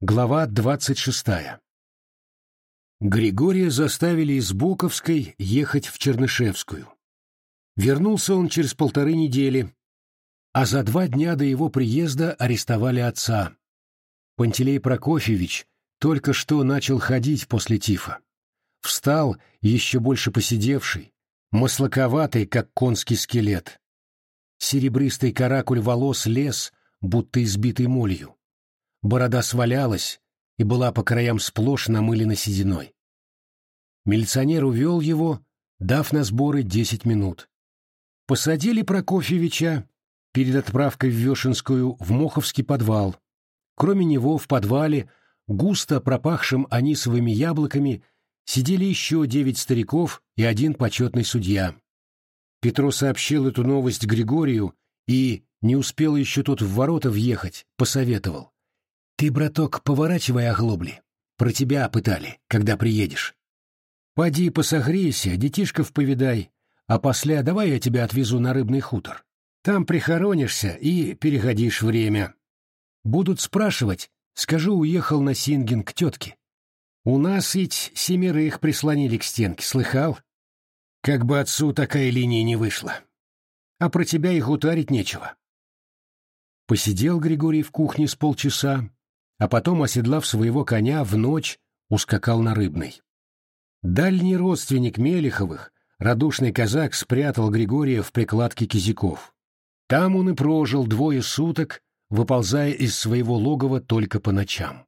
Глава двадцать шестая. Григория заставили из Буковской ехать в Чернышевскую. Вернулся он через полторы недели, а за два дня до его приезда арестовали отца. Пантелей Прокофьевич только что начал ходить после тифа. Встал, еще больше посидевший, маслаковатый, как конский скелет. Серебристый каракуль волос лез, будто избитый молью. Борода свалялась и была по краям сплошь намылена сединой. Милиционер увел его, дав на сборы десять минут. Посадили Прокофьевича перед отправкой в Вешенскую в Моховский подвал. Кроме него в подвале, густо пропахшим анисовыми яблоками, сидели еще девять стариков и один почетный судья. Петро сообщил эту новость Григорию и, не успел еще тот в ворота въехать, посоветовал. «Ты, браток, поворачивай оглобли. Про тебя пытали, когда приедешь. Поди посогрейся, детишков повидай, а после давай я тебя отвезу на рыбный хутор. Там прихоронишься и переходишь время. Будут спрашивать, скажу, уехал на Синген к тетке. У нас ведь семерых прислонили к стенке, слыхал? Как бы отцу такая линия не вышла. А про тебя их утарить нечего. Посидел Григорий в кухне с полчаса, а потом, оседлав своего коня, в ночь ускакал на рыбный. Дальний родственник Мелиховых, радушный казак, спрятал Григория в прикладке кизиков. Там он и прожил двое суток, выползая из своего логова только по ночам.